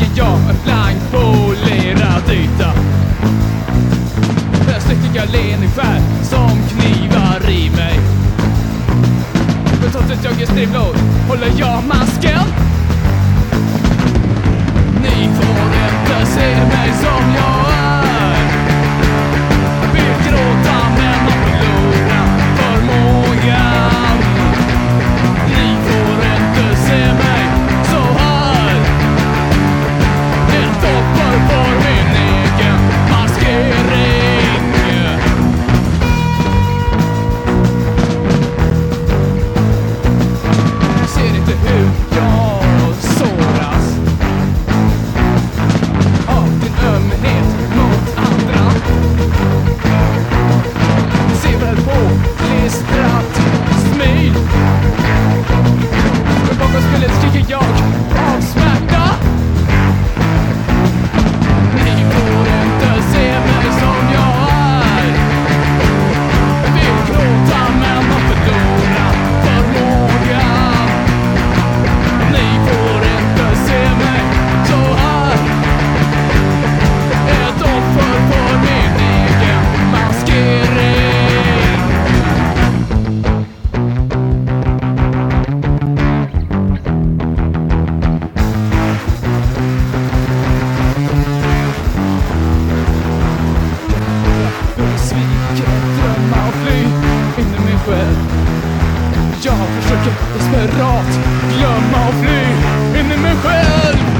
ligger jag en blank polerad yta. Plötsligt fick jag leende som knivar i mig. Men trots att jag är strimlad håller jag masken. York. själv. Jag försöker desperat glömma och fly in i mig själv.